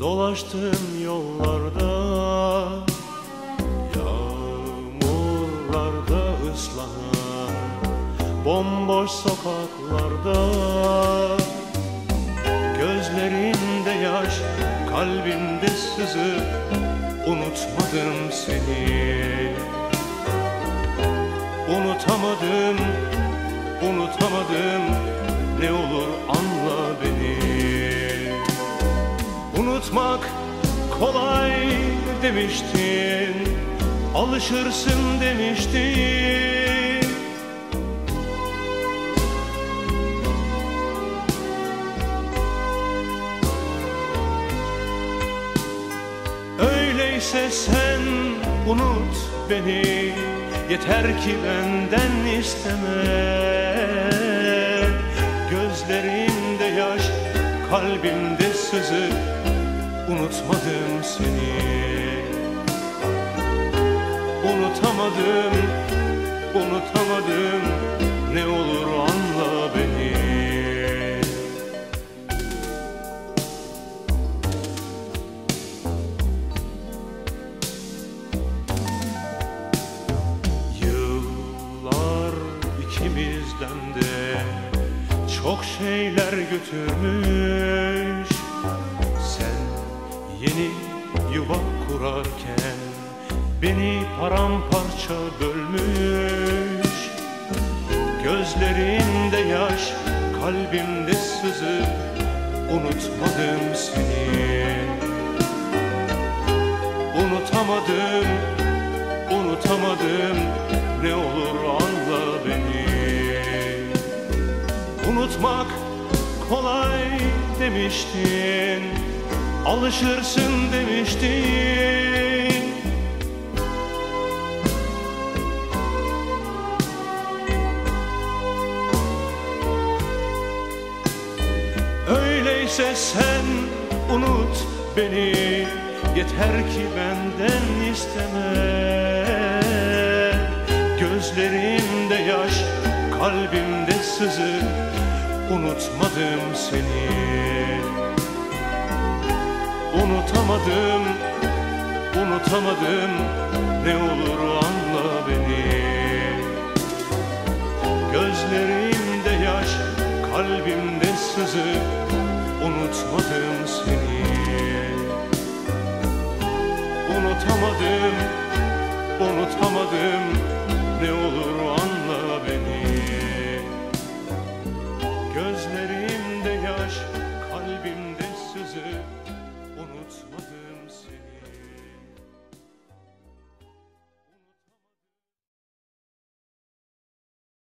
Dolaştım yollarda. Yağmurlarda ıslanan Bomboş sokaklarda. Gözlerinde yaş Kalbimde sızı Unutmadım seni. Unutamadım Unutamadım Ne olur Unutmak kolay demiştin Alışırsın demiştin. Öyleyse sen unut beni Yeter ki benden isteme. Gözlerimde yaş, kalbimde sızı Unutmadım seni. Unutamadım, unutamadım. Ne olur anla beni. Yıllar ikimizden de çok şeyler götürmüş yeni yuva kurarken beni paramparça bölmüş. Gözlerinde yaş, kalbimde sızı Unutmadım seni. Unutamadım, unutamadım Ne olur anla beni. Unutmak kolay demiştin Alışırsın demiştin Öyleyse sen unut beni. Yeter ki benden isteme. Gözlerimde yaş, kalbimde sızı. Unutmadım seni Unutamadım, unutamadım. Ne olur anla beni. Gözlerimde yaş, kalbimde sızı. Unutmadım seni. Unutamadım,